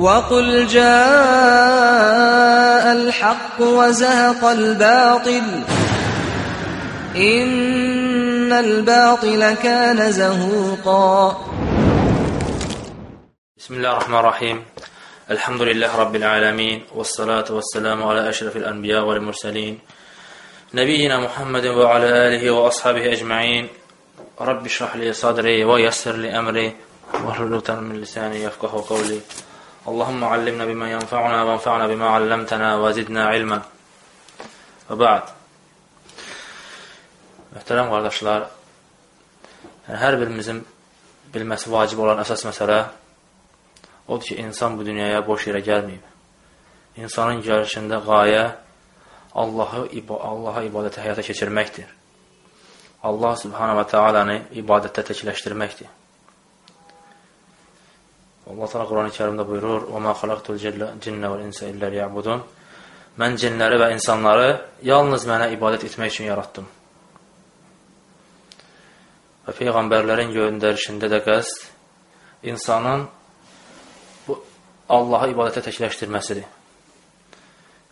وقل جاء الحق وزهق الباطل. إن الباطل كان زهوقا. بسم الله الرحمن الرحيم. الحمد لله رب العالمين والصلاة والسلام على أشرف الأنبياء والمرسلين. نبينا محمد وعلى آله وأصحابه أجمعين. رب اشرح لي صدري ويسر لي أمري. واحلل من لساني يفقه قولي. اللهم علمنا بما ينفعنا وانفعنا بما علمتنا وزدنا علما وبعد Möhtərəm qardaşlar, yəni hər birimizin bilməsi vacib olan əsas məsələ odur ki, insan bu dünyaya boş yerə gəlməyib. İnsanın gəlişində qayə Allahı, Allaha ibadətə həyata keçirməkdir. Allah subhanahu və teala'nı ibadətdə təkləşdirməkdir. Allah Teala Quran-ı Kərimdə buyurur: "Və ma xalaqtul cinnə vel insə illə liyəbudun." Mən cinləri və insanları yalnız mənə ibadət etmək üçün yaratdım. Və peyğəmbərlərin göndərişində də qəsd insanın bu Allaha ibadətə təkləşdirməsidir.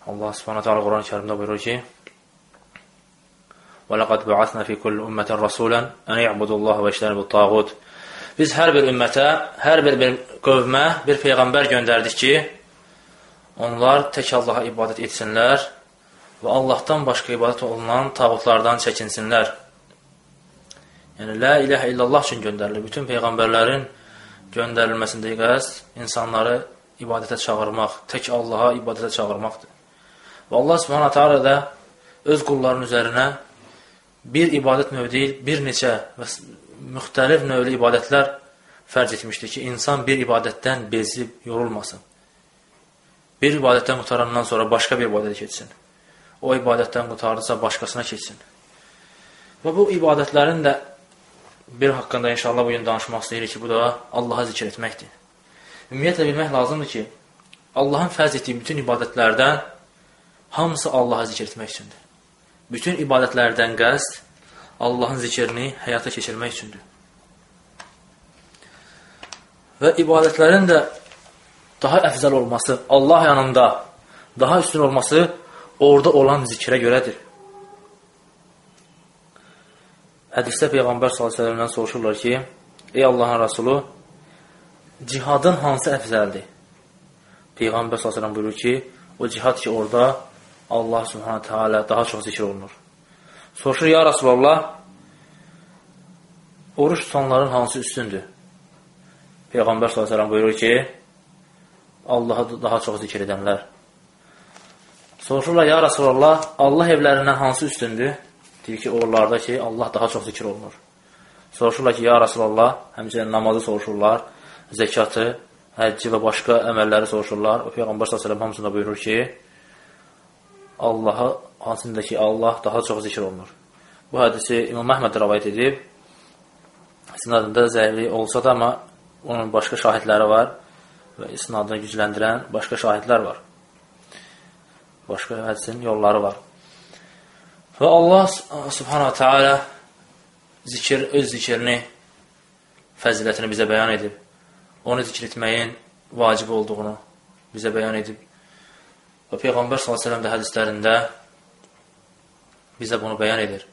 Allah Subhanahu taala Quran-ı Kərimdə buyurur ki: "Və laqad ba'athna fi kulli ummatin rasulan an ya'budu Allaha və yajtanibu at-tağut." Biz hər bir ümmətə, hər bir, bir qövmə bir peyğəmbər göndərdik ki, onlar tək Allaha ibadət etsinlər və Allahdan başqa ibadət olunan tağutlardan çəkinsinlər. Yəni, la iləhə illallah üçün göndərilir. Bütün peyğəmbərlərin göndərilməsində qəsd insanları ibadətə çağırmaq, tək Allaha ibadətə çağırmaqdır. Və Allah subhanahu ta'ala da öz qulların üzərinə bir ibadət növü deyil, bir neçə və müxtəlif növlü ibadətlər fərz etmişdir ki, insan bir ibadətdən bezib, yorulmasın. Bir ibadətdən qutarandan sonra başqa bir ibadətə keçsin. O ibadətdən qutardısa başqasına keçsin. Və bu ibadətlərin də bir haqqında inşallah bugün danışmaq istəyirik ki, bu da Allaha zikr etməkdir. Ümumiyyətlə bilmək lazımdır ki, Allahın fərz etdiyi bütün ibadətlərdən hamısı Allaha zikr etmək üçündür. Bütün ibadətlərdən qəsd Allahın zikrini həyata keçirmək üçündür. Və ibadətlərin də daha əfzəl olması, Allah yanında daha üstün olması orada olan zikrə görədir. Hədisdə Peyğəmbər s.ə.vədən soruşurlar ki, Ey Allahın Rasulü, cihadın hansı əfzəldir? Peyğəmbər s.ə.v buyurur ki, o cihad ki, orada Allah subhanətə alə daha çox zikr olunur. Soruşur, ya Rasulallah, oruç tutanların hansı üstündür? Peyğəmbər s.ə.v buyurur ki, Allahı daha çox zikr edənlər. Soruşurlar, ya Rasulallah, Allah evlərindən hansı üstündür? Deyir ki, oralarda ki, Allah daha çox zikr olunur. Soruşurlar ki, ya Rasulallah, həmçinin namazı soruşurlar, zəkatı, həcci və başqa əməlləri soruşurlar. O Peyğəmbər s.ə.v hamısında buyurur ki, Allaha hansında ki, Allah daha çox zikr olunur. Bu hədisi İmam Əhməd rəvayət edib. İsnadında zəiflik olsa da, amma onun başqa şahidləri var və isnadını gücləndirən başqa şahidlər var. Başqa hədisin yolları var. Və Allah subhanahu ta'ala zikir, öz zikrini, fəzilətini bizə bəyan edib. Onu zikr etməyin vacib olduğunu bizə bəyan edib. Və Peyğəmbər s.ə.v də hədislərində bizə bunu bəyan edir.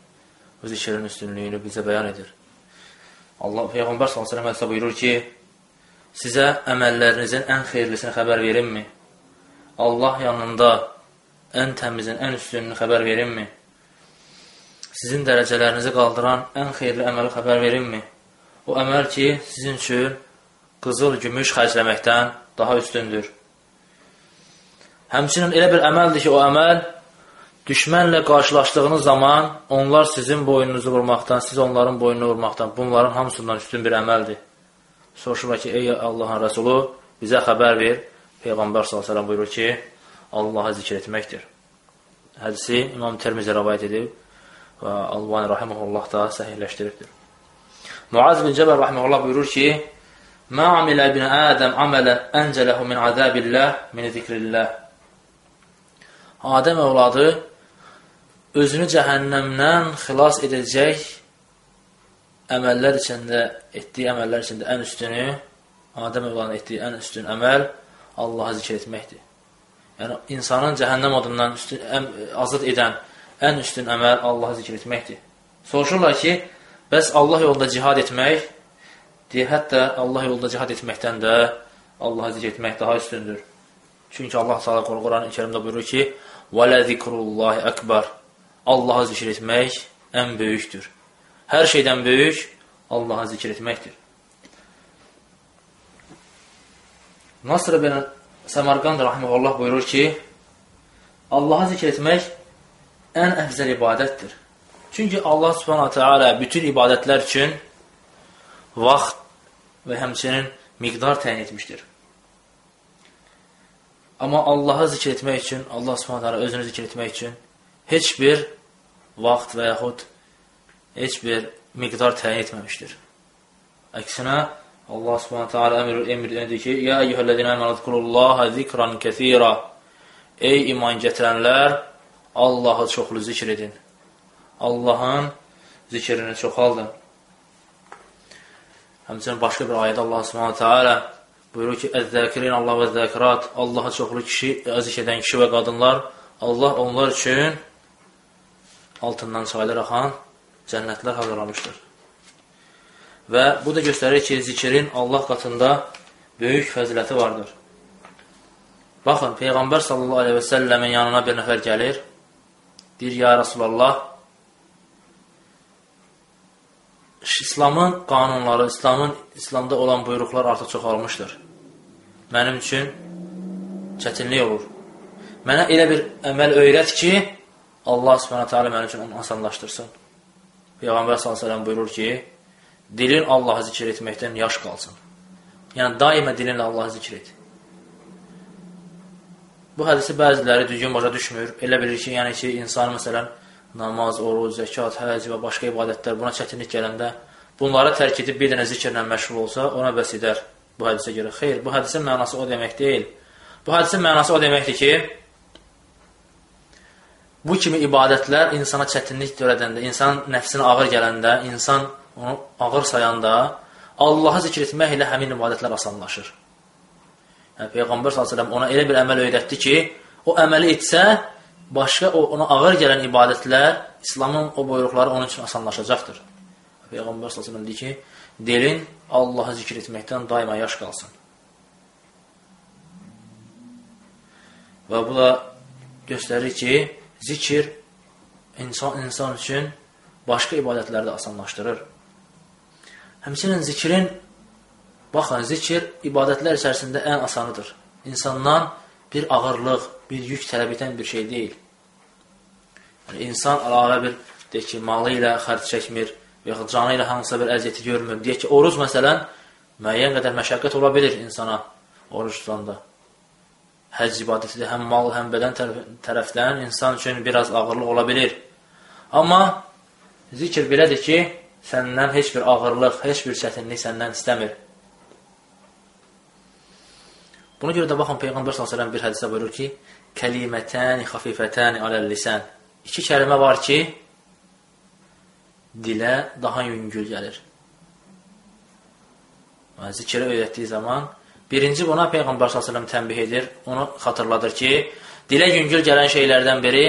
O zikrin üstünlüyünü bizə bəyan edir. Allah Peyğəmbər s.ə.v hədisdə buyurur ki, sizə əməllərinizin ən xeyirlisini xəbər verimmi? Allah yanında ən təmizin, ən üstünlüyünü xəbər verimmi? sizin dərəcələrinizi qaldıran ən xeyirli əməli xəbər verimmi? O əməl ki, sizin üçün qızıl, gümüş xərcləməkdən daha üstündür. Həmçinin elə bir əməldir ki, o əməl düşmənlə qarşılaşdığınız zaman onlar sizin boynunuzu vurmaqdan, siz onların boynunu vurmaqdan, bunların hamısından üstün bir əməldir. Soruşurlar ki, ey Allahın Rəsulu, bizə xəbər ver. Peyğəmbər s.ə.v buyurur ki, Allaha zikr etməkdir. Hədisi İmam Termizi rəvayət edib və Albani rahiməhullah da səhihləşdiribdir. Muaz bin Cəbər rahiməhullah buyurur ki, Mə amilə ibn Ədəm amələ əncələhu min azəbilləh min zikrilləh. Adəm övladı özünü cəhənnəmdən xilas edəcək əməllər içində, etdiyi əməllər içində ən üstünü, Adəm övladının etdiyi ən üstün əməl Allahı zikr etməkdir. Yəni, insanın cəhənnəm odundan üstün, ən, azad edən ən üstün əməl Allahı zikr etməkdir. Soruşurlar ki, bəs Allah yolunda cihad etmək, deyə hətta Allah yolunda cihad etməkdən də Allahı zikr etmək daha üstündür. Çünki Allah Teala Quran-ı Kərimdə buyurur ki: "Və la zikrullahi akbar." Allahı zikr etmək ən böyükdür. Hər şeydən böyük Allahı zikr etməkdir. Nasr ibn Səmarqand rahimehullah buyurur ki: Allahı zikr etmək ən əfzəl ibadətdir. Çünki Allah Subhanahu taala bütün ibadətlər üçün vaxt və həmçinin miqdar təyin etmişdir. Amma Allahı zikr etmək üçün, Allah Subhanahu taala özünü zikr etmək üçün heç bir vaxt və yaxud heç bir miqdar təyin etməmişdir. Əksinə Allah Subhanahu taala əmr emr edir ki: "Ya eyyuhellezina amanu zkurullaha zikran kesira." Ey iman gətirənlər, Allahı çoxlu zikr edin. Allahın zikrini çoxaldın. Həmçinin başqa bir ayədə Allah Subhanahu taala buyurur ki: "Əz-zəkirin Allah və zəkirat." Allahı çoxlu kişi, zikr edən kişi və qadınlar, Allah onlar üçün altından çaylar axan cənnətlər hazırlamışdır. Və bu da göstərir ki, zikrin Allah qatında böyük fəziləti vardır. Baxın, Peyğəmbər sallallahu aleyhi və səlləmin yanına bir nəfər gəlir, deyir, ya Rasulallah, İslamın qanunları, İslamın İslamda olan buyruqlar artıq çoxalmışdır. Mənim üçün çətinlik olur. Mənə elə bir əməl öyrət ki, Allah Subhanahu taala mənim üçün onu asanlaşdırsın. Peyğəmbər əleyhi buyurur ki, dilin Allahı zikr etməkdən yaş qalsın. Yəni daima dilinlə Allahı zikr et. Bu hədisi bəziləri düzgün başa düşmür. Elə bilir ki, yəni ki, insan məsələn namaz, oruc, zəkat, həc və başqa ibadətlər buna çətinlik gələndə bunları tərk edib bir dənə zikirlə məşğul olsa, ona bəs edər bu hədisə görə. Xeyr, bu hədisin mənası o demək deyil. Bu hədisin mənası o deməkdir ki, bu kimi ibadətlər insana çətinlik törədəndə, insan nəfsinə ağır gələndə, insan onu ağır sayanda Allahı zikr etmək ilə həmin ibadətlər asanlaşır. Yəni, Peyğəmbər s.ə.v ona elə bir əməl öyrətdi ki, o əməli etsə, başqa o, ona ağır gələn ibadətlər, İslamın o buyruqları onun üçün asanlaşacaqdır. Peyğəmbər s.ə.v deyir ki, dilin Allahı zikr etməkdən daima yaş qalsın. Və bu da göstərir ki, zikir insan, insan üçün başqa ibadətləri də asanlaşdırır. Həmçinin zikrin, baxın, zikir ibadətlər içərisində ən asanıdır. İnsandan bir ağırlıq, bir yük tələb edən bir şey deyil. Yəni, insan əlavə bir, deyək ki, malı ilə xərc çəkmir, yaxud canı ilə hansısa bir əziyyəti görmür. Deyək ki, oruz məsələn, müəyyən qədər məşəqqət ola bilir insana oruç tutanda. Həc ibadəti də həm mal, həm bədən tərəfdən insan üçün biraz ağırlıq ola bilir. Amma zikr belədir ki, səndən heç bir ağırlıq, heç bir çətinlik səndən istəmir. Buna görə də baxın Peyğəmbər sallallahu bir hədisə buyurur ki: "Kəlimətani xafifətani aləl-lisan." İki kəlmə var ki, dilə daha yüngül gəlir. Və zikrə öyrətdiyi zaman birinci buna Peyğəmbər sallallahu tənbih edir, onu xatırladır ki, dilə yüngül gələn şeylərdən biri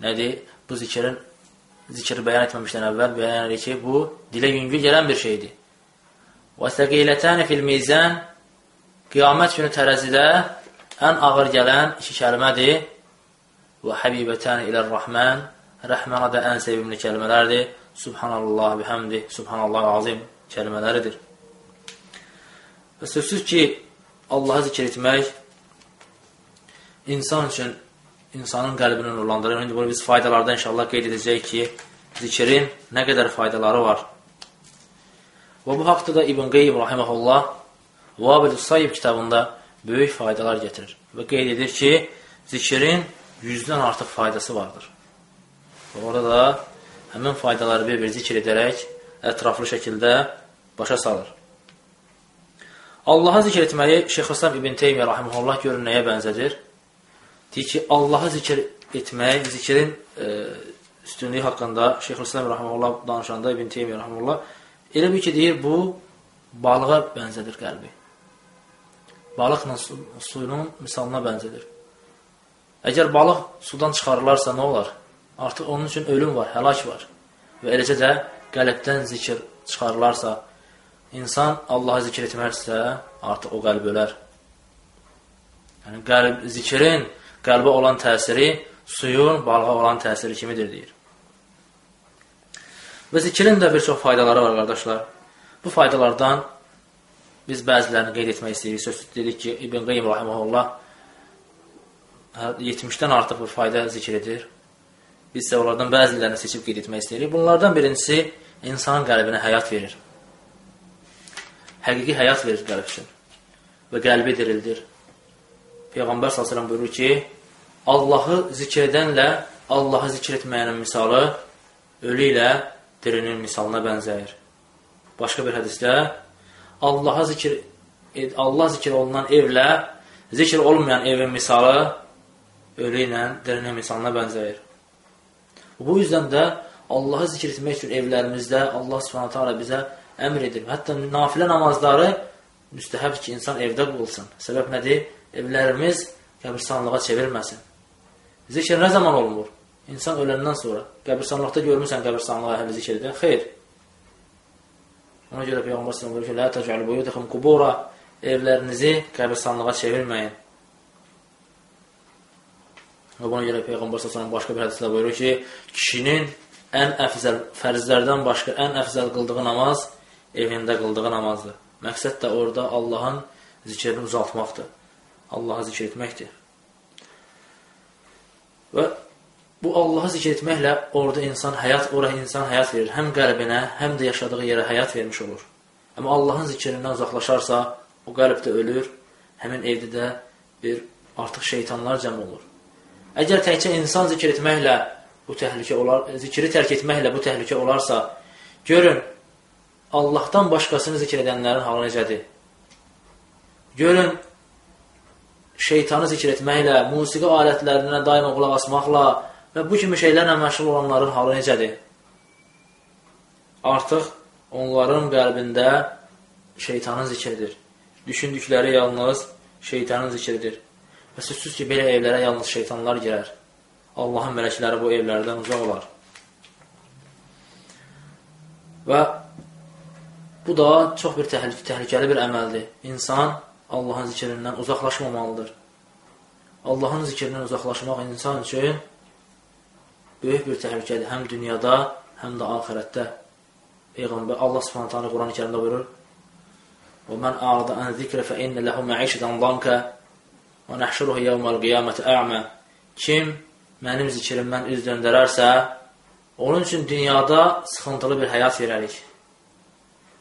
nədir? Bu zikrin zikri bəyan etməmişdən əvvəl bəyan edir ki, bu dilə yüngül gələn bir şeydir. Və səqilətəni fil mizan Qiyamət günü tərəzidə ən ağır gələn iki kəlmədir. Və həbibətən ilə-rəhmən Rəhmana da ən sevimli kəlmələrdir. Subhanallah bihamdi, Subhanallah azim kəlmələridir. Və sözsüz ki, Allahı zikr etmək insan üçün insanın qəlbini nurlandırır. İndi bunu biz faydalardan inşallah qeyd edəcəyik ki, zikrin nə qədər faydaları var. Və bu haqda da İbn Qeyyim rahiməhullah Vabil Sayib kitabında böyük faydalar getirir və qeyd edir ki, zikrin yüzdən artıq faydası vardır. Və orada da həmin faydaları bir-bir zikr edərək ətraflı şəkildə başa salır. Allahı zikr etməyi Şeyxülislam İbn Teymiyyə rahimehullah görün nəyə bənzədir? Deyir ki, Allahı zikr etmək, zikrin e, üstünlüyü haqqında Şeyxülislam rahimehullah danışanda İbn Teymiyyə rahimehullah elə bir ki, deyir, bu balığa bənzədir qəlbi. balıqla su, suyunun misalına bənzədir. Əgər balıq sudan çıxarılarsa nə olar? Artıq onun üçün ölüm var, həlak var. Və eləcə də qəlbdən zikir çıxarılarsa, insan Allahı zikr etmərsə, artıq o qəlb ölər. Yəni, qəlb, zikirin qəlbə olan təsiri suyun balığa olan təsiri kimidir, deyir. Və zikrin də bir çox faydaları var, qardaşlar. Bu faydalardan biz bəzilərini qeyd etmək istəyirik. Söz dedik ki, İbn Qeym Rahiməhullah 70-dən artıq bir fayda zikr edir. Biz isə onlardan bəzilərini seçib qeyd etmək istəyirik. Bunlardan birincisi, insanın qəlbinə həyat verir. Həqiqi həyat verir qəlb üçün. Və qəlbi dirildir. Peyğəmbər s.ə.v buyurur ki, Allahı zikr edənlə Allahı zikr etməyənin misalı ölü ilə dirinin misalına bənzəyir. Başqa bir hədisdə Allaha zikr Allah zikr olunan evlə zikr olmayan evin misalı ölü ilə dirinin misalına bənzəyir. Bu yüzdən də Allahı zikr etmək üçün evlərimizdə Allah Subhanahu taala bizə əmr edir. Hətta nafilə namazları müstəhəb ki, insan evdə qılsın. Səbəb nədir? Evlərimiz qəbirstanlığa çevrilməsin. Zikr nə zaman olunur? İnsan öləndən sonra. Qəbirstanlıqda görmüsən qəbirstanlığa əhli zikr edən? Xeyr. Ona görə Peyğəmbər sallallahu əleyhi və səlləm buyurur ki: "La təcəlu buyutakum qubura" evlərinizi qəbirstanlığa çevirməyin. Və buna görə Peyğəmbər sallallahu başqa bir hədisdə buyurur ki, kişinin ən əfzəl fərzlərdən başqa ən əfzəl qıldığı namaz evində qıldığı namazdır. Məqsəd də orada Allahın zikrini uzaltmaqdır. Allahı zikr etməkdir. Və bu Allahı zikr etməklə orada insan həyat, ora insan həyat verir. Həm qəlbinə, həm də yaşadığı yerə həyat vermiş olur. Amma Allahın zikrindən uzaqlaşarsa, o qəlb də ölür, həmin evdə də bir artıq şeytanlar cəm olur. Əgər təkcə insan zikr etməklə bu təhlükə olar, zikri tərk etməklə bu təhlükə olarsa, görün Allahdan başqasını zikr edənlərin halı necədir? Görün şeytanı zikr etməklə, musiqi alətlərinə daima qulaq asmaqla və bu kimi şeylərlə məşğul olanların halı necədir? Artıq onların qəlbində şeytanın zikridir. Düşündükləri yalnız şeytanın zikridir. Və sözsüz ki, belə evlərə yalnız şeytanlar girər. Allahın mələkləri bu evlərdən uzaq olar. Və bu da çox bir təhlük təhlükəli bir əməldir. İnsan Allahın zikrindən uzaqlaşmamalıdır. Allahın zikrindən uzaqlaşmaq insan üçün böyük bir təhlükədir. Həm dünyada, həm də axirətdə. Peyğəmbər Allah Subhanahu taala Quran-ı Kərimdə buyurur: "Və men a'rada an zikri fe inne lehu ma'işatan danka və nahşuruhu yawmal qiyamati a'ma." Kim mənim zikrimdən üz döndərərsə, onun üçün dünyada sıxıntılı bir həyat verərik.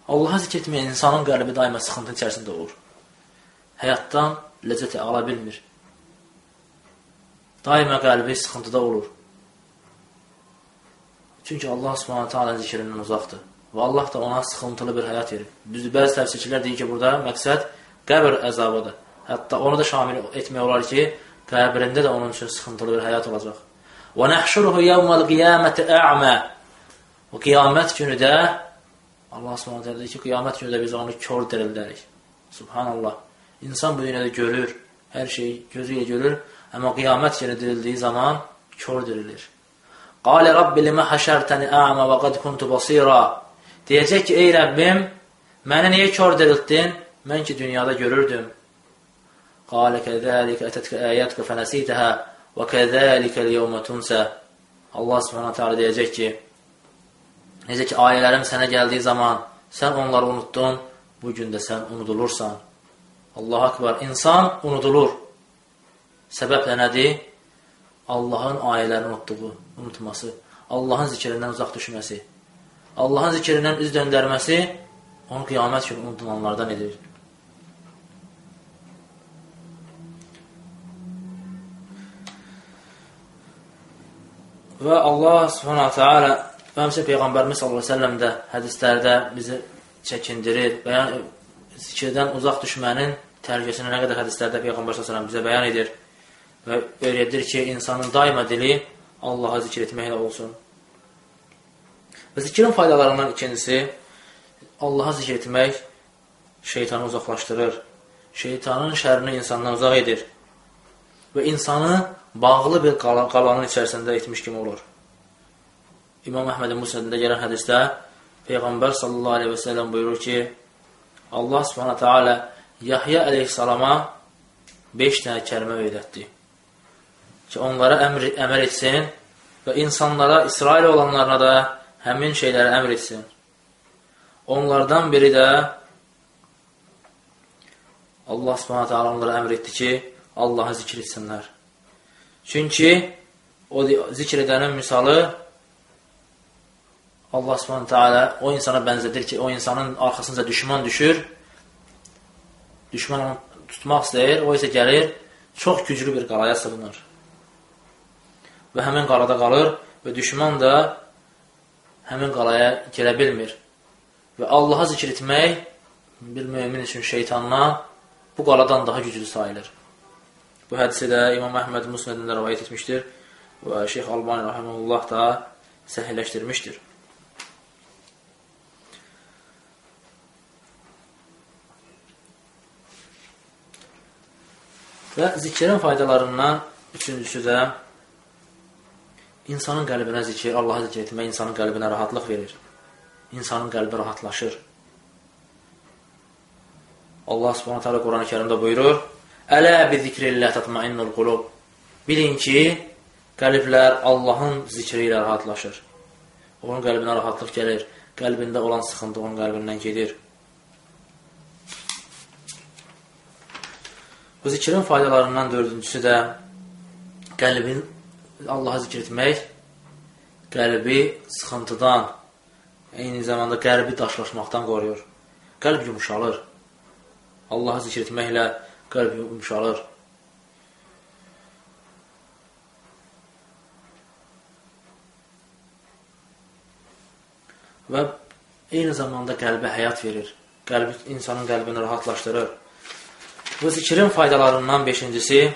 Allah'a zikr etməyən insanın qəlbi daima sıxıntı içərisində olur həyatdan ləzzət ala bilmir. Daima qəlbi sıxıntıda olur. Çünki Allah subhanətə alə zikrindən uzaqdır. Və Allah da ona sıxıntılı bir həyat verir. Düzdür, bəzi təfsirçilər deyir ki, burada məqsəd qəbr əzabıdır. Hətta onu da şamil etmək olar ki, qəbrində də onun üçün sıxıntılı bir həyat olacaq. Və nəhşuruhu yevməl qiyaməti ə'mə O qiyamət günü də Allah subhanətə deyir ki, qiyamət günü də biz onu kör dirildərik. Subhanallah. İnsan bu dünyada görür, hər şeyi gözü ilə görür, amma qiyamət günü dirildiyi zaman kör dirilir. Qalə Rabbi limə həşərtəni əmə və qad kuntu basira. Deyəcək ki, ey Rəbbim, məni niyə kör dirildin? Mən ki, dünyada görürdüm. Qalə kəzəlikə ətətkə əyətkə fənəsitəhə və kəzəlikə liyevmə tunsə. Allah subhanətə alə deyəcək ki, necə ki, ayələrim sənə gəldiyi zaman sən onları unuttun, bugün də sən unudulursan. Allah akbar. İnsan unudulur. Səbəb də nədir? Allahın ayələrini unutduğu, unutması, Allahın zikrindən uzaq düşməsi, Allahın zikrindən üz döndərməsi onu qiyamət günü unutulanlardan edir. Və Allah subhanahu ta'ala və həmsə Peyğəmbərimiz sallallahu aleyhi ve sellem də hədislərdə bizi çəkindirir, bəyan zikirdən uzaq düşmənin təhlükəsini nə qədər hədislərdə Peyğəmbər s.ə.v bizə bəyan edir? Və öyrədir ki, insanın daima dili Allaha zikr etməklə olsun. Və zikrin faydalarından ikincisi, Allaha zikr etmək şeytanı uzaqlaşdırır şeytanın şərini insandan uzaq edir. Və insanı bağlı bir qalanın içərisində etmiş kimi olur. İmam Əhmədin Musnədində gələn hədisdə Peyğəmbər sallallahu aleyhi və səlləm buyurur ki, Allah subhanətə alə Yahya əleyhissalama 5 dənə kəlmə öyrətdi ki, onlara əmr, əmr etsin və insanlara, İsrail olanlarına da həmin şeyləri əmr etsin. Onlardan biri də Allah subhanətə alə onlara əmr etdi ki, Allahı zikr etsinlər. Çünki o zikr edənin misalı Allah subhanətə alə o insana bənzədir ki, o insanın arxasınca düşman düşür, düşman onu tutmaq istəyir, o isə gəlir, çox güclü bir qalaya sığınır. Və həmin qalada qalır və düşman da həmin qalaya girə bilmir. Və Allaha zikr etmək bir mümin üçün şeytandan bu qaladan daha güclü sayılır. Bu hədisi də İmam Əhməd Musnədində rəvayət etmişdir və Şeyx Albani Rahimullah da səhilləşdirmişdir. Və zikrin faydalarından üçüncüsü də insanın qəlbinə zikir, Allahı zikr etmək insanın qəlbinə rahatlıq verir. İnsanın qəlbi rahatlaşır. Allah subhanət hələ Quran-ı kərimdə buyurur, Ələ bi zikrillə tatmainnul qulub. Bilin ki, qəlblər Allahın zikri ilə rahatlaşır. Onun qəlbinə rahatlıq gəlir. Qəlbində olan sıxıntı onun qəlbindən gedir. Bu zikrin faydalarından dördüncüsü də qəlbin Allahı zikr etmək, qəlbi sıxıntıdan, eyni zamanda qəlbi daşlaşmaqdan qoruyur. Qəlb yumuşalır. Allahı zikr etməklə qəlb yumuşalır. Və eyni zamanda qəlbə həyat verir. Qəlbi, insanın qəlbini rahatlaşdırır. Bu zikrin faydalarından beşincisi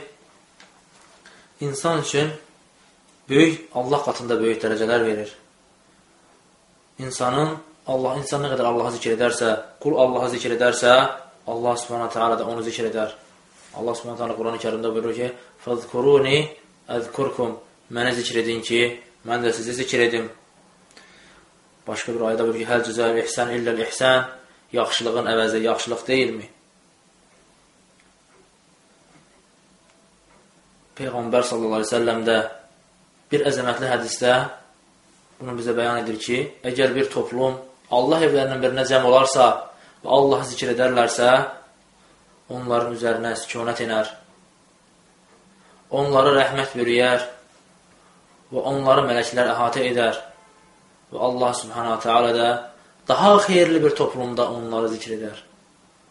insan üçün böyük, Allah qatında böyük dərəcələr verir. İnsanın, Allah, insan nə qədər Allahı zikr edərsə, qul Allahı zikr edərsə, Allah subhanahu ta'ala da onu zikr edər. Allah Subhanahu taala Qurani Kərimdə buyurur ki: "Fəzkuruni əzkurkum." Mənə zikr edin ki, mən də sizi zikr edim. Başqa bir ayədə buyurur ki: "Həl cəzaü ihsan illəl ihsan." Yaxşılığın əvəzi yaxşılıq deyilmi? Peyğəmbər sallallahu əleyhi və səlləm də bir əzəmətli hədisdə bunu bizə bəyan edir ki, əgər bir toplum Allah evlərinin birinə cəm olarsa və Allah zikr edərlərsə, onların üzərinə sükunət inər. Onları rəhmət bürüyər və onları mələklər əhatə edər və Allah subhanahu teala da daha xeyirli bir toplumda onları zikr edər.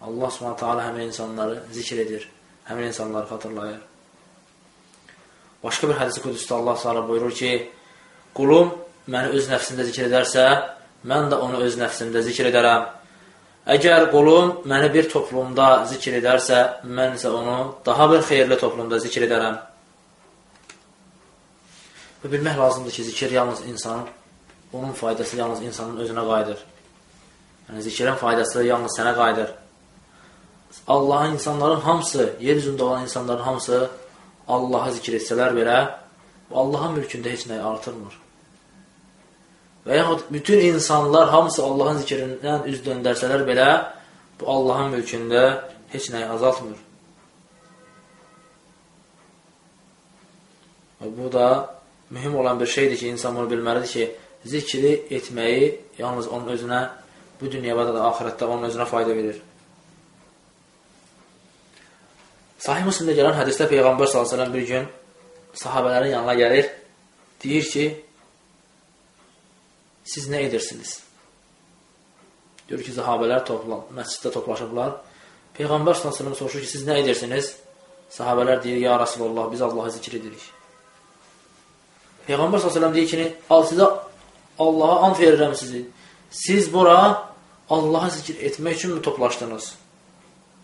Allah subhanahu teala həmin insanları zikr edir, həmin insanları xatırlayır. Başqa bir hədisi qudüsdə Allah s.ə. buyurur ki, qulum məni öz nəfsində zikr edərsə, mən də onu öz nəfsimdə zikr edərəm. Əgər qulum məni bir toplumda zikr edərsə, mən isə onu daha bir xeyirli toplumda zikr edərəm. Və bilmək lazımdır ki, zikir yalnız insanın, onun faydası yalnız insanın özünə qayıdır. Yəni, zikirin faydası yalnız sənə qayıdır. Allahın insanların hamısı, yer üzündə olan insanların hamısı Allahı zikr etsələr belə, Allahın mülkündə heç nəyi artırmır. Və yaxud bütün insanlar hamısı Allahın zikrindən üz döndərsələr belə, bu Allahın mülkündə heç nəyi azaltmır. Və bu da mühüm olan bir şeydir ki, insan bunu bilməlidir ki, zikri etməyi yalnız onun özünə, bu dünyada da ahirətdə onun özünə fayda verir. Sahih Müslimdə gələn hədisdə Peyğəmbər s.ə.v bir gün sahabələrin yanına gəlir, deyir ki, siz nə edirsiniz? Deyir ki, sahabələr toplan, məsciddə toplaşıblar. Peyğəmbər s.ə.v soruşur ki, siz nə edirsiniz? Sahabələr deyir, ya Rasulullah, biz Allahı zikr edirik. Peyğəmbər s.ə.v deyir ki, al sizə Allaha ant verirəm sizi. Siz bura Allahı zikr etmək üçün mü toplaşdınız?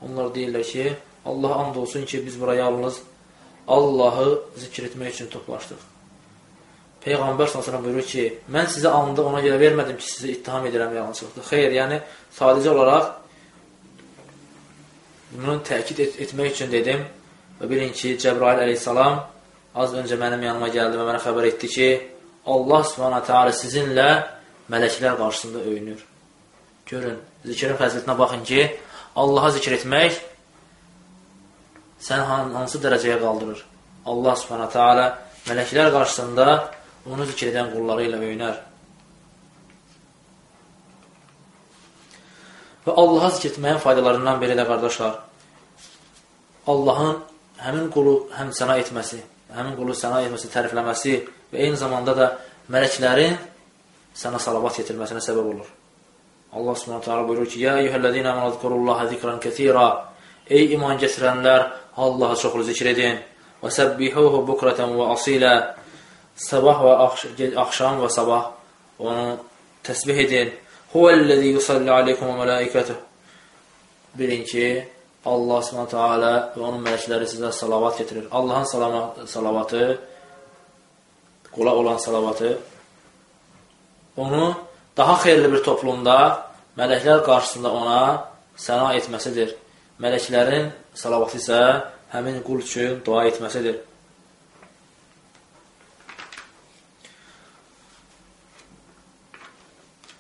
Onlar deyirlər ki, Allah and olsun ki, biz bura yalnız Allahı zikr etmək üçün toplaşdıq. Peyğəmbər s.ə.v buyurur ki, mən sizə andı ona görə vermədim ki, sizi ittiham edirəm yanlışlıqdır. Xeyr, yəni sadəcə olaraq Bunu təkid et etmək üçün dedim və bilin ki, Cəbrail əleyhissalam az öncə mənim yanıma gəldi və mənə xəbər etdi ki, Allah subhanahu ta'ala sizinlə mələklər qarşısında öyünür. Görün, zikrin fəzilətinə baxın ki, Allaha zikr etmək sən hansı dərəcəyə qaldırır? Allah subhanahu ta'ala mələklər qarşısında onu zikr edən qulları ilə öyünər. Və Allaha zikr etməyin faydalarından biri də qardaşlar, Allahın həmin qulu həm sənə etməsi, həmin qulu sənə etməsi, tərifləməsi və eyni zamanda da mələklərin sənə salavat yetirməsinə səbəb olur. Allah Subhanahu taala buyurur ki: "Ya eyyuhellezina amanu zkurullaha zikran ketira." Ey iman gətirənlər, Allahı çoxlu zikr edin. Və səbbihuhu bukratan və asila. Sabah və axşam və sabah onu təsbih edin. Huvellezî yusalli aleykum və mələikətuh. Bilin ki, Allah Subhanahu taala və onun mələkləri sizə salavat gətirir. Allahın salavatı qula olan salavatı onu daha xeyirli bir toplumda mələklər qarşısında ona səna etməsidir. Mələklərin salavatı isə həmin qul üçün dua etməsidir.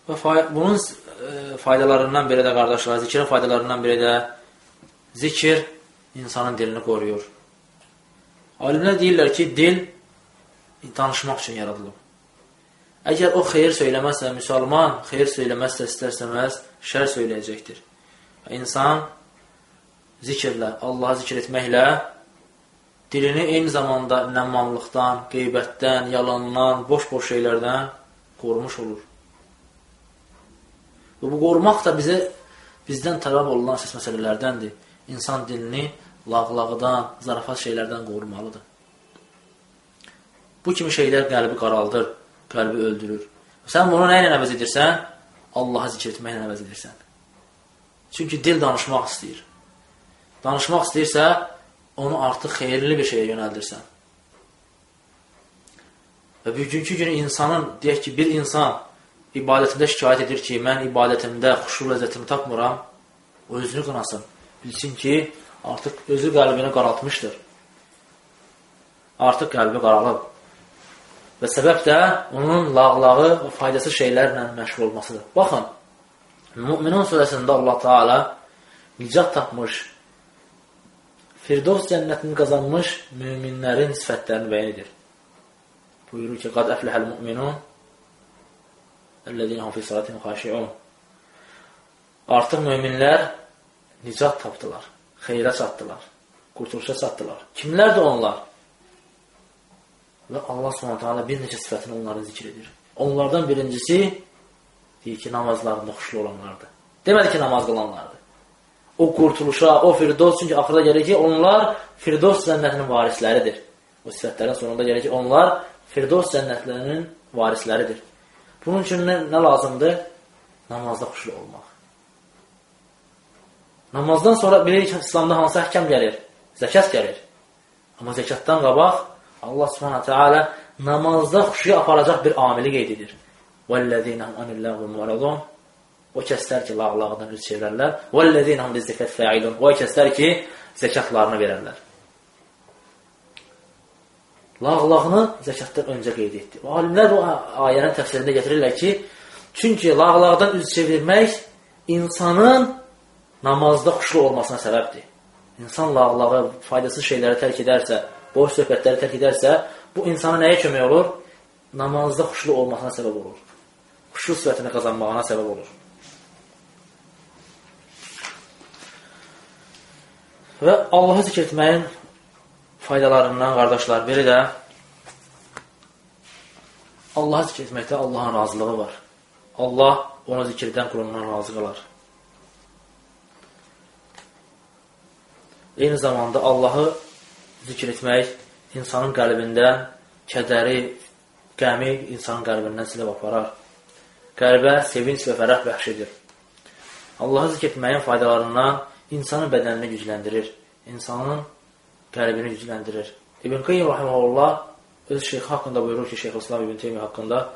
Və bunun e, faydalarından biri də qardaşlar, zikrin faydalarından biri də zikir insanın dilini qoruyur. Alimlər deyirlər ki, dil danışmaq üçün yaradılıb. Əgər o xeyir söyləməzsə, müsəlman xeyir söyləməzsə, istərsəməz, şər söyləyəcəkdir. İnsan zikirlə, Allahı zikr etməklə dilini eyni zamanda nəmmamlıqdan, qeybətdən, yalandan, boş-boş şeylərdən qorumuş olur. Və bu qorumaq da bizə bizdən tələb olunan əsas məsələlərdəndir. İnsan dilini lağlağıdan, zarafat şeylərdən qorumalıdır. Bu kimi şeylər qəlbi qaraldır, qəlbi öldürür. Sən bunu nə ilə əvəz edirsən? Allahı zikr etməklə əvəz edirsən. Çünki dil danışmaq istəyir. Danışmaq istəyirsə, onu artıq xeyirli bir şeyə yönəldirsən. Və bugünkü günü insanın, deyək ki, bir insan ibadətində şikayət edir ki, mən ibadətimdə xuşu ləzzətimi tapmıram, o özünü qınasın. Bilsin ki, artıq özü qəlbini qaraltmışdır. Artıq qəlbi qaralıb. Və səbəb də onun lağlağı və faydasız şeylərlə məşğul olmasıdır. Baxın, Müminun surəsində Allah Teala nicat tapmış, Firdovs cənnətini qazanmış müminlərin sifətlərini bəyan edir. Buyurur ki, qad əfləhəl müminun əlləzinə hum fi salatihim xaşiun. Artıq müminlər nicat tapdılar, xeyrə çatdılar, qurtuluşa çatdılar. Kimlərdir onlar? Və Allah subhanətə bir neçə sifətini onları zikr edir. Onlardan birincisi deyir ki, namazlarında xuşlu olanlardır. Demədi ki, namaz qılanlardır. O qurtuluşa, o firdos, çünki axırda gəlir ki, onlar firdos cənnətinin varisləridir. O sifətlərin sonunda gəlir ki, onlar firdos cənnətlərinin varisləridir. Bunun üçün nə, nə lazımdır? Namazda xuşlu olmaq. Namazdan sonra bilirik İslamda hansı həkəm gəlir? Zəkat gəlir. Amma zəkatdan qabaq Allah Subhanahu taala namazda xuşuya aparacaq bir amili qeyd edir. Vallazina anillahu muradun O kəslər ki, lağlağdan üz çevirərlər. Vallazina hum lizzəkat fa'ilun. O kəslər ki, zəkatlarını verərlər. Lağlağını zəkatdan öncə qeyd etdi. Alimlər bu ayənin təfsirində gətirirlər ki, çünki lağlağdan üz çevirmək insanın namazda xuşlu olmasına səbəbdir. İnsan lağlağı, faydasız şeyləri tərk edərsə, boş söhbətləri tərk edərsə, bu insana nəyə kömək olur? Namazda xuşlu olmasına səbəb olur. Xuşlu sifətini qazanmağına səbəb olur. Və Allahı zikr etməyin faydalarından, qardaşlar, biri də Allahı zikr etməkdə Allahın razılığı var. Allah ona zikr edən qulundan razı qalar. Eyni zamanda Allahı zikr etmək insanın qəlbindən kədəri, qəmi insanın qəlbindən silib aparar. Qəlbə sevinç və fərəh bəxş edir. Allahı zikr etməyin faydalarından insanın bədənini gücləndirir, insanın qəlbini gücləndirir. İbn Qayyim rahimehullah öz şeyx haqqında buyurur ki, Şeyxülislam İbn Teymiyyə haqqında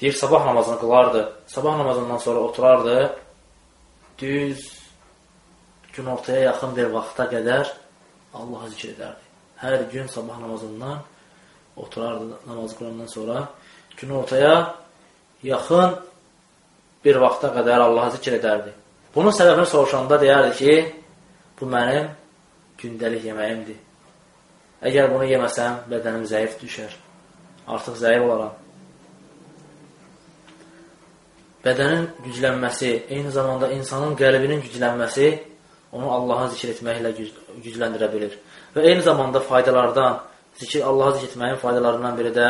deyir, sabah namazını qılardı. Sabah namazından sonra oturardı, düz günortaya yaxın bir vaxta qədər Allahı zikr edərdi. Hər gün sabah namazından oturardı namaz qılandan sonra günortaya yaxın bir vaxta qədər Allahı zikr edərdi. Bunun səbəbini soruşanda deyərdi ki, bu mənim gündəlik yeməyimdir. Əgər bunu yeməsəm, bədənim zəif düşər. Artıq zəif olaram. Bədənin güclənməsi, eyni zamanda insanın qəlbinin güclənməsi onu Allahı zikr etməklə güc gücləndirə bilir. Və eyni zamanda faydalardan, zikir Allahı zikr etməyin faydalarından biri də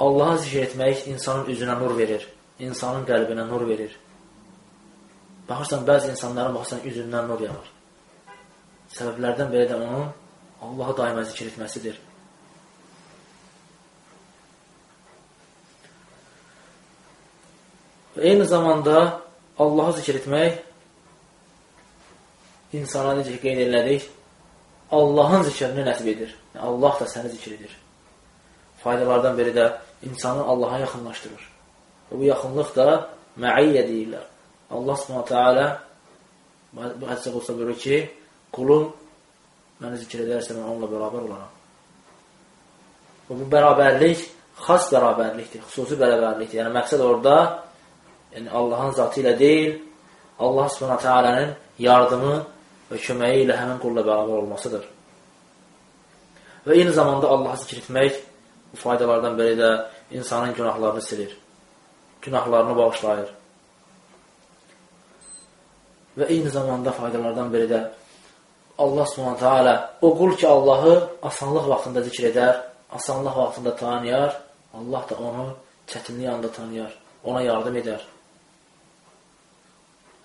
Allahı zikr etmək insanın üzünə nur verir, insanın qəlbinə nur verir. Baxırsan, bəzi insanların baxırsan, üzündən nur yağır. Səbəblərdən biri də onun Allahı daimə zikr etməsidir. Və eyni zamanda Allahı zikr etmək insana necə qeyd elədik, Allahın zikrini nəsib edir. Yəni, Allah da səni zikr edir. Faydalardan biri də insanı Allaha yaxınlaşdırır. Və bu yaxınlıq da məiyyə deyirlər. Allah subhanətə alə bu hədsə qolsa buyurur ki, qulum məni zikr edərsə, mən onunla bərabər olaram. Və bu bərabərlik xas bərabərlikdir, xüsusi bərabərlikdir. Yəni, məqsəd orada yəni Allahın zatı ilə deyil, Allah subhanətə alənin yardımı və köməyi ilə həmin qulla bərabər olmasıdır. Və eyni zamanda Allahı zikr etmək bu faydalardan biri də insanın günahlarını silir. Günahlarını bağışlayır. Və eyni zamanda faydalardan biri də Allah subhanətə alə o qul ki, Allahı asanlıq vaxtında zikr edər, asanlıq vaxtında tanıyar, Allah da onu çətinlik anda tanıyar, ona yardım edər.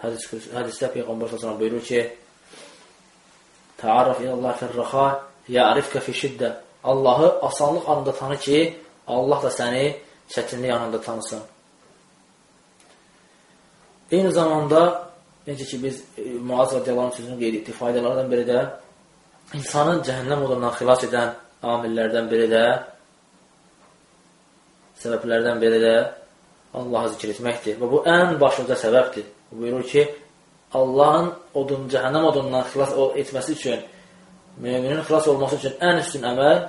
Hədis, hədisdə Peyğəmbər s.ə.v buyurur ki, Təarraf ilallah fərraxa ya'rifkə fi şiddə. Allahı asanlıq anında tanı ki, Allah da səni çətinlik anında tanısın. Eyni zamanda, necə ki, biz e, Muaz radiyaların sözünü qeyd etdik, faydalardan biri də insanın cəhənnəm odundan xilas edən amillərdən biri də səbəblərdən biri də Allahı zikr etməkdir. Və bu ən başlıca səbəbdir. Bu buyurur ki, Allahın odun, cəhənnəm odundan xilas etməsi üçün, müminin xilas olması üçün ən üstün əməl,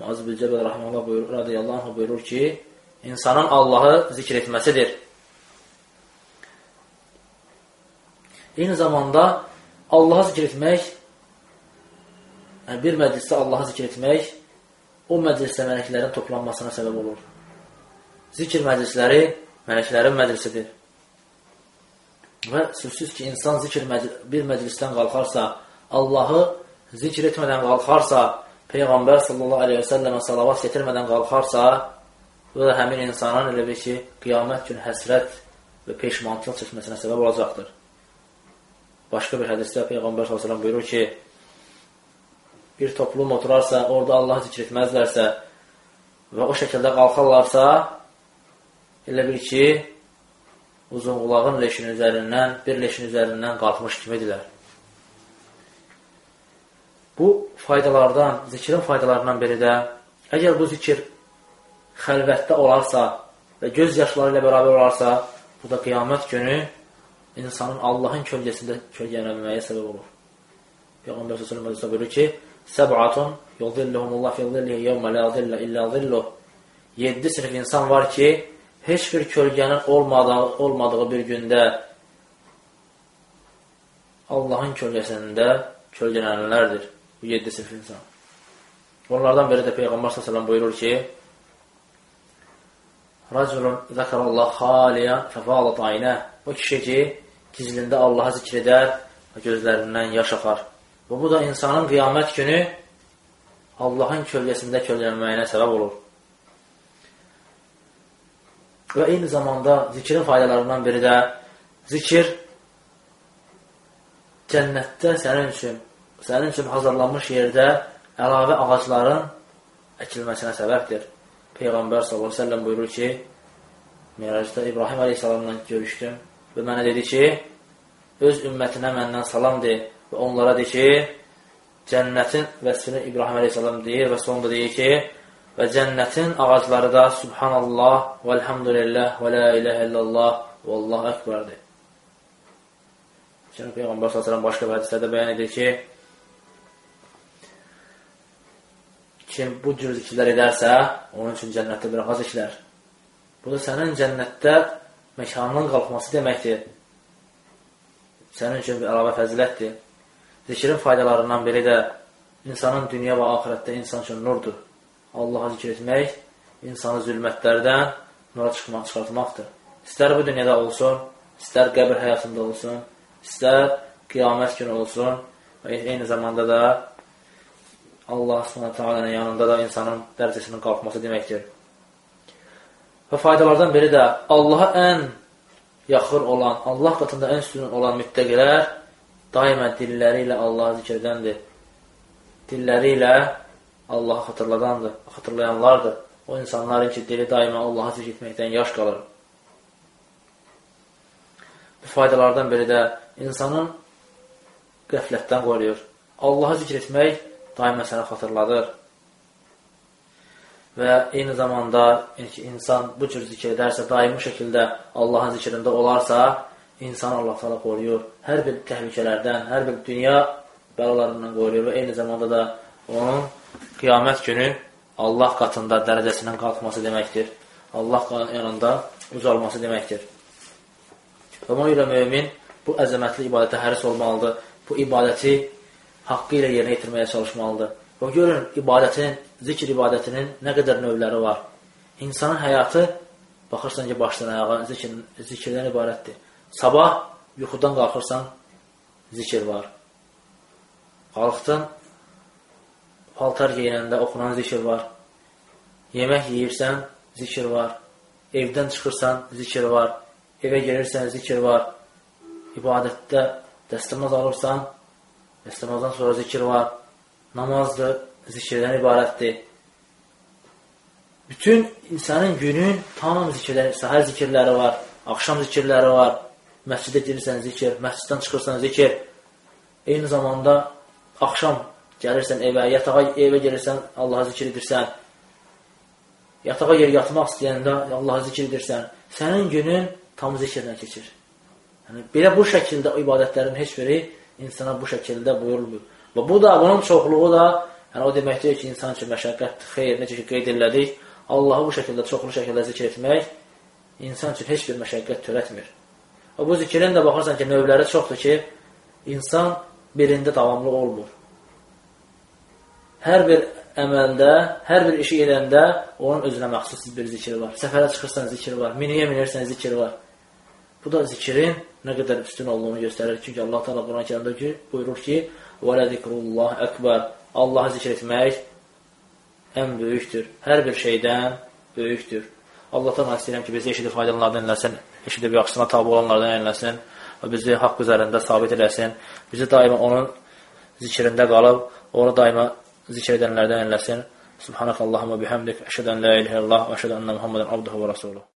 Muaz bin Cəbəl Rahmanullah buyurur, radiyallahu anh buyurur ki, insanın Allahı zikr etməsidir. Eyni zamanda Allahı zikr etmək, yəni bir məclisdə Allahı zikr etmək, o məclisdə mələklərin toplanmasına səbəb olur. Zikr məclisləri mələklərin məclisidir. Və sözsüz ki, insan zikr məcl bir məclisdən qalxarsa, Allahı zikr etmədən qalxarsa, Peyğəmbər sallallahu aleyhi və səlləmə salavat getirmədən qalxarsa, bu da həmin insanın elə bir ki, qiyamət gün həsrət və peşmançılıq çəkməsinə səbəb olacaqdır. Başqa bir hədisdə Peyğəmbər aleyhi buyurur ki, bir toplum oturarsa, orada Allah zikr etməzlərsə və o şəkildə qalxarlarsa, elə bir ki, uzun qulağın leşin üzərindən, bir leşin üzərindən qalxmış kimidirlər. Bu faydalardan, zikrin faydalarından biri də, əgər bu zikir xəlvətdə olarsa və göz yaşları ilə bərabər olarsa, bu da qiyamət günü insanın Allahın kölgəsində kölgələnməyə səbəb olur. Peyğəmbər s.ə.v buyurur ki, Səb'atun yudilluhumullah fi zillihi yevmə la zillə illə zilluh. Yeddi sinif insan var ki, heç bir kölgənin olmadığı, olmadığı bir gündə Allahın kölgəsində kölgələnənlərdir. Bu yeddi sinif insan. Onlardan biri də Peyğəmbər s.ə.v buyurur ki, Raculun zəkarallah xaliyan fəfalat aynə O kişi ki, gizlində Allahı zikr edər və gözlərindən yaş axar. Və bu da insanın qiyamət günü Allahın kölgəsində kölgələnməyinə səbəb olur. Və eyni zamanda zikrin faydalarından biri də zikir cənnətdə sənin üçün, sənin üçün hazırlanmış yerdə əlavə ağacların əkilməsinə səbəbdir. Peyğəmbər s.ə.v buyurur ki, Miracda İbrahim əleyhissalamla görüşdüm və mənə dedi ki, öz ümmətinə məndən salam de və onlara de ki, cənnətin vəsfini İbrahim əleyhissalam deyir və sonunda deyir ki, və cənnətin ağacları da Subhanallah və elhamdülillah və la iləhə illallah və Allah əkbərdir. Çünki Peyğəmbər s.ə.v başqa bir hədislərdə bəyan edir ki, kim bu cür zikirlər edərsə, onun üçün cənnətdə bir ağac ikilər. Bu da sənin cənnətdə məkanının qalxması deməkdir. Sənin üçün bir əlavə fəzilətdir. Zikrin faydalarından biri də insanın dünya və axirətdə insan üçün nurdur. Allaha zikr etmək insanı zülmətlərdən nura çıxmaq, çıxartmaqdır. İstər bu dünyada olsun, istər qəbir həyatında olsun, istər qiyamət günü olsun və eyni zamanda da Allah subhanətə yanında da insanın dərəcəsinin qalxması deməkdir. Və faydalardan biri də Allaha ən yaxın olan, Allah qatında ən üstün olan müttəqilər daimə dilləri ilə Allahı zikr edəndir. Dilləri ilə Allahı xatırladandır, xatırlayanlardır. O insanların ki, dili daima Allahı zikr etməkdən yaş qalır. Bu faydalardan biri də insanın qəflətdən qoruyur. Allahı zikr etmək daima səni xatırladır. Və eyni zamanda yəni insan bu cür zikr edərsə, daimi şəkildə Allahın zikrində olarsa, insan Allah təala qoruyur. Hər bir təhlükələrdən, hər bir dünya bəlalarından qoruyur və eyni zamanda da onun qiyamət günü Allah qatında dərəcəsinin qalxması deməkdir. Allah yanında ucalması deməkdir. Və ona görə mömin bu əzəmətli ibadətə həris olmalıdır. Bu ibadəti haqqı ilə yerinə yetirməyə çalışmalıdır. Və görün, ibadətin, zikr ibadətinin nə qədər növləri var. İnsanın həyatı, baxırsan ki, başdan ayağa zikr, zikirdən ibarətdir. Sabah yuxudan qalxırsan, zikr var. Qalxdın, paltar geyinəndə oxunan zikr var. Yemək yeyirsən, zikr var. Evdən çıxırsan, zikr var. Evə gelirsən, zikr var. İbadətdə dəstəmaz alırsan, dəstəmazdan sonra zikr var namazdır, zikirdən ibarətdir. Bütün insanın günün tamam zikirləri, səhər zikirləri var, axşam zikirləri var, məscidə girirsən zikir, məsciddən çıxırsan zikir. Eyni zamanda axşam gəlirsən evə, yatağa evə gelirsən, Allaha zikir edirsən. Yatağa yer yatmaq istəyəndə Allaha zikir edirsən. Sənin günün tam zikirlə keçir. Yəni, belə bu şəkildə ibadətlərin heç biri insana bu şəkildə buyurulmur. Və bu da, bunun çoxluğu da, yəni o deməkdir ki, insan üçün məşəqqət, xeyr, necə ki, qeyd elədik, Allahı bu şəkildə, çoxlu şəkildə zikr etmək insan üçün heç bir məşəqqət törətmir. Və bu zikrin də baxırsan ki, növləri çoxdur ki, insan birində davamlı olmur. Hər bir əməldə, hər bir işi edəndə onun özünə məxsus bir zikir var. Səfərə çıxırsan zikir var, miniyə minirsən zikir var. Bu da zikrin nə qədər üstün olduğunu göstərir. Çünki Allah Teala Quran-ı Kərimdə buyurur ki, Və ləzikrullah əkbər. Allahı zikr etmək ən böyükdür. Hər bir şeydən böyükdür. Allahdan istəyirəm ki, bizi eşidib faydalanlardan eləsin, eşidib yaxşısına tabi olanlardan eləsin və bizi haqq üzərində sabit eləsin. Bizi daima onun zikrində qalıb, onu daima zikr edənlərdən eləsin. Subhanakallahumma bihamdik, əşhədən la ilahe illallah və əşhədən ənə Muhammedən abduhu və rasuluhu.